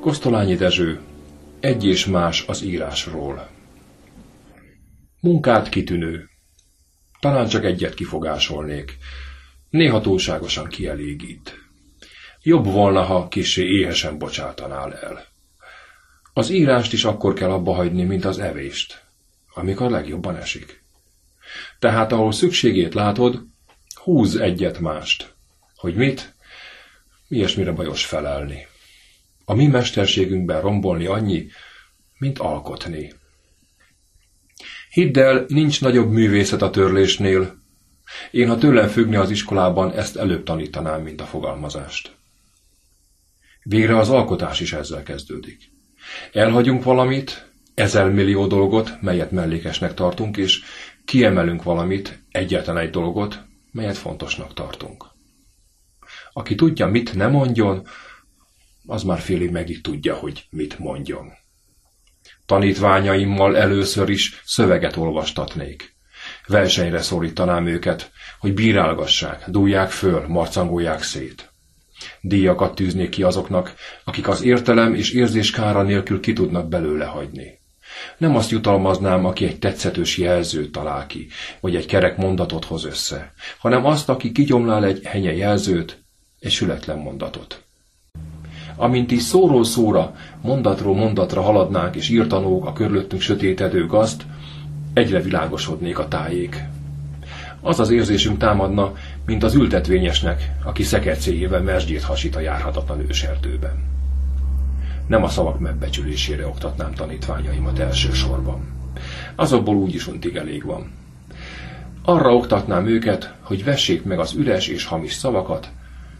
Kosztolányi Dezső, egy és más az írásról. Munkát kitűnő. Talán csak egyet kifogásolnék. Néha túlságosan kielégít. Jobb volna, ha kisé éhesen bocsátanál el. Az írást is akkor kell abba hagyni, mint az evést, amikor legjobban esik. Tehát ahol szükségét látod, húz egyet mást. Hogy mit? Ilyesmire bajos felelni. A mi mesterségünkben rombolni annyi, mint alkotni. Hidd el, nincs nagyobb művészet a törlésnél. Én, ha tőlem függni az iskolában, ezt előbb tanítanám, mint a fogalmazást. Végre az alkotás is ezzel kezdődik. Elhagyunk valamit, ezer millió dolgot, melyet mellékesnek tartunk, és kiemelünk valamit, egyetlen egy dolgot, melyet fontosnak tartunk. Aki tudja, mit ne mondjon, az már félig megig tudja, hogy mit mondjon. Tanítványaimmal először is szöveget olvastatnék. Versenyre szólítanám őket, hogy bírálgassák, dúlják föl, marcangolják szét. Díjakat tűznék ki azoknak, akik az értelem és érzés kára nélkül ki tudnak belőle hagyni. Nem azt jutalmaznám, aki egy tetszetős jelzőt talál ki, vagy egy kerek mondatot hoz össze, hanem azt, aki kigyomlál egy henye jelzőt, egy sületlen mondatot. Amint is szóról szóra, mondatról mondatra haladnánk és írtanók a körülöttünk sötétedő gazt, egyre világosodnék a tájék. Az az érzésünk támadna, mint az ültetvényesnek, aki szekercéjével mesdjét hasít a járhatatlan őserdőben. Nem a szavak megbecsülésére oktatnám tanítványaimat elsősorban. Azokból úgyis untig elég van. Arra oktatnám őket, hogy vessék meg az üres és hamis szavakat,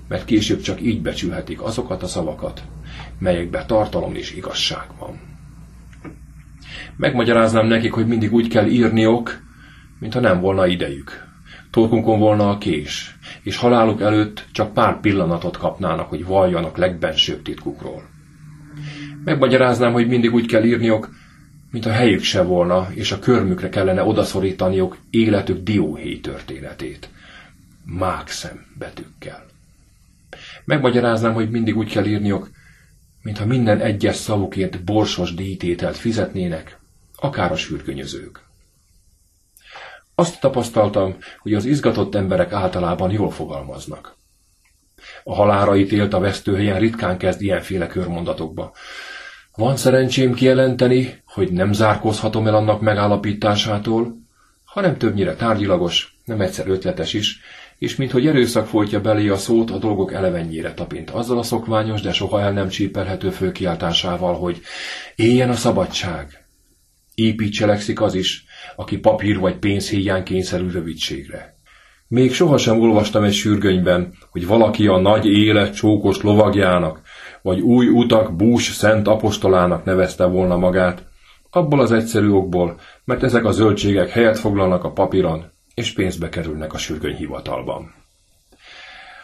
mert később csak így becsülhetik azokat a szavakat, melyekben tartalom és igazság van. Megmagyaráznám nekik, hogy mindig úgy kell írniok, mintha nem volna idejük. Torkunkon volna a kés, és haláluk előtt csak pár pillanatot kapnának, hogy valljanak legbensőbb titkukról. Megmagyaráznám, hogy mindig úgy kell írniok, mint a helyük se volna, és a körmükre kellene odaszorítaniok életük dióhéj történetét. Mákszem betűkkel. Megmagyaráznám, hogy mindig úgy kell írniok, mintha minden egyes szavukért borsos díjtételt fizetnének, akár a sürgönyözők. Azt tapasztaltam, hogy az izgatott emberek általában jól fogalmaznak. A halára ítélt a vesztőhelyen ritkán kezd ilyenféle körmondatokba. Van szerencsém kijelenteni, hogy nem zárkózhatom el annak megállapításától, hanem többnyire tárgyilagos, nem egyszer ötletes is, és minthogy erőszak folytja belé a szót, a dolgok elevennyire tapint. Azzal a szokványos, de soha el nem csípelhető fölkiáltásával, hogy éljen a szabadság. Épít cselekszik az is, aki papír vagy pénz hiány kényszerül rövidségre. Még sohasem olvastam egy sürgönyben, hogy valaki a nagy élet csókos lovagjának, vagy új utak bús szent apostolának nevezte volna magát, abból az egyszerű okból, mert ezek a zöldségek helyet foglalnak a papíron, és pénzbe kerülnek a sürgönyhivatalban.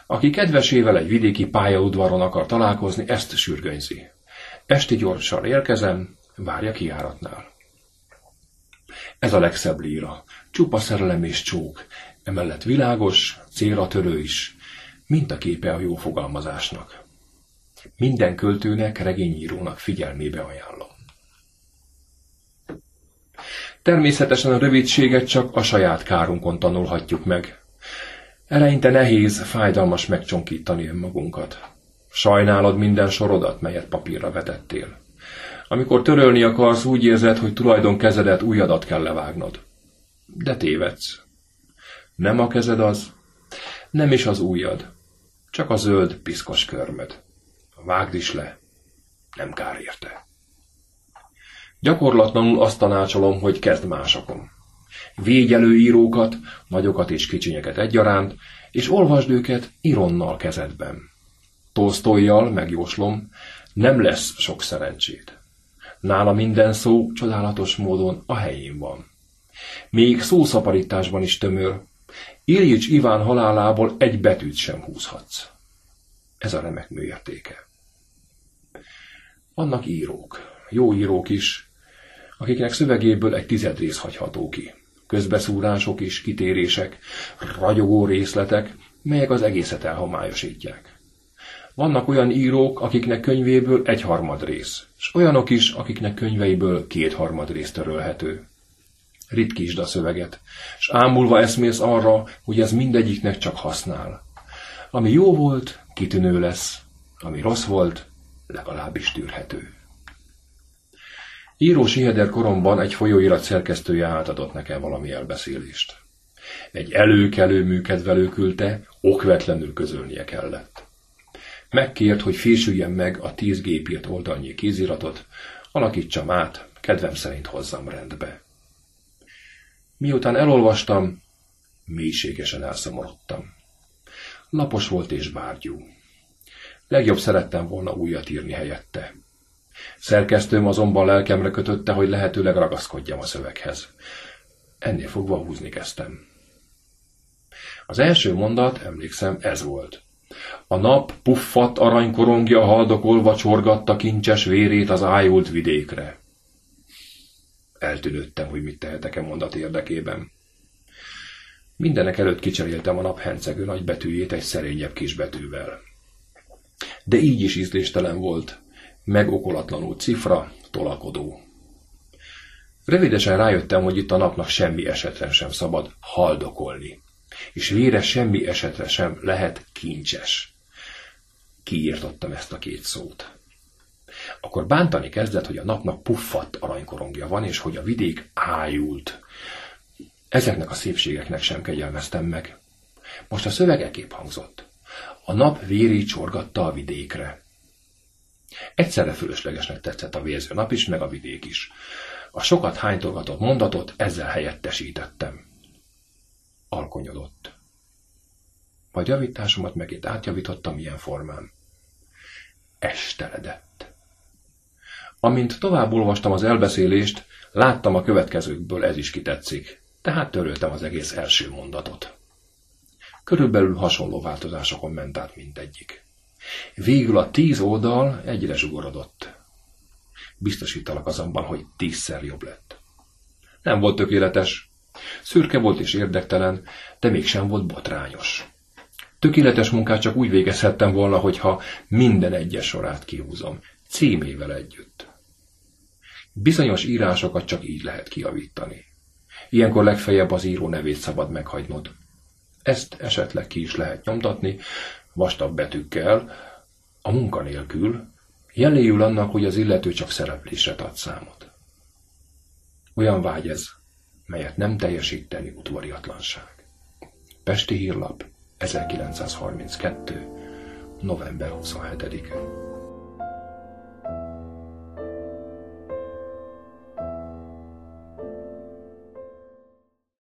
Aki kedvesével egy vidéki pályaudvaron akar találkozni, ezt sürgönyzi. Esti gyorsan érkezem, várja kiáratnál. Ez a legszebb líra. Csupa szerelem és csók, emellett világos, célra törő is, mint a képe a jó fogalmazásnak. Minden költőnek, regényírónak figyelmébe ajánlom. Természetesen a rövidséget csak a saját kárunkon tanulhatjuk meg. Eleinte nehéz, fájdalmas megcsonkítani önmagunkat. Sajnálod minden sorodat, melyet papírra vetettél. Amikor törölni akarsz, úgy érzed, hogy tulajdon kezedet újadat kell levágnod. De tévedsz. Nem a kezed az, nem is az újad, csak a zöld, piszkos körmöd. Vágd is le, nem kár érte. Gyakorlatlanul azt tanácsolom, hogy kezd másokon. Végy elő írókat, nagyokat és kicsinyeket egyaránt, és olvasd őket ironnal kezedben. Tolsztoljal, megjóslom, nem lesz sok szerencsét. Nála minden szó csodálatos módon a helyén van. Még szószaparításban is tömör. Iljics Iván halálából egy betűt sem húzhatsz. Ez a remek műértéke. Vannak írók, jó írók is, akiknek szövegéből egy tized rész hagyható ki. Közbeszúrások és kitérések, ragyogó részletek, melyek az egészet elhomályosítják. Vannak olyan írók, akiknek könyvéből egyharmad rész, és olyanok is, akiknek könyveiből kétharmad rész törölhető. Ritkítsd a szöveget, és ámulva eszmész arra, hogy ez mindegyiknek csak használ. Ami jó volt, kitűnő lesz, ami rossz volt, legalábbis tűrhető. Író Siheder koromban egy folyóirat szerkesztője átadott nekem valami elbeszélést. Egy előkelő műkedvelő küldte, okvetlenül közölnie kellett. Megkért, hogy fésüljem meg a tíz gépírt oldalnyi kéziratot, alakítsam át, kedvem szerint hozzam rendbe. Miután elolvastam, mélységesen elszomorodtam. Lapos volt és bárgyú. Legjobb szerettem volna újat írni helyette. Szerkesztőm azonban lelkemre kötötte, hogy lehetőleg ragaszkodjam a szöveghez. Ennél fogva húzni kezdtem. Az első mondat, emlékszem, ez volt. A nap puffat aranykorongja haldokolva csorgatta kincses vérét az ájult vidékre. Eltűnődtem, hogy mit tehetek-e mondat érdekében. Mindenek előtt kicseréltem a nap hencegő nagybetűjét egy szerényebb kisbetűvel. De így is ízléstelen volt, megokolatlanul cifra, tolakodó. Rövidesen rájöttem, hogy itt a napnak semmi esetre sem szabad haldokolni, és vére semmi esetre sem lehet kincses. Kiírtottam ezt a két szót. Akkor bántani kezdett, hogy a napnak puffadt aranykorongja van, és hogy a vidék ájult. Ezeknek a szépségeknek sem kegyelmeztem meg. Most a szövegekép hangzott. A nap véri csorgatta a vidékre. Egyszerre fölöslegesnek tetszett a vérző nap is, meg a vidék is. A sokat hánytolgatott mondatot ezzel helyettesítettem. Alkonyodott. Majd javításomat megint átjavítottam ilyen formán. Esteledett. Amint tovább olvastam az elbeszélést, láttam a következőkből ez is kitetszik, tehát töröltem az egész első mondatot. Körülbelül hasonló változásokon ment át mindegyik. Végül a tíz oldal egyre zsugorodott. Biztosítalak azonban, hogy tízszer jobb lett. Nem volt tökéletes. Szürke volt és érdektelen, de mégsem volt botrányos. Tökéletes munkát csak úgy végezhettem volna, hogyha minden egyes sorát kihúzom, címével együtt. Bizonyos írásokat csak így lehet kiavítani. Ilyenkor legfeljebb az író nevét szabad meghagynod. Ezt esetleg ki is lehet nyomtatni, vastag betűkkel, a munkanélkül, jeléül annak, hogy az illető csak szereplésre ad számot. Olyan vágy ez, melyet nem teljesíteni udvariatlanság. Pesti Hírlap, 1932. november 27-e.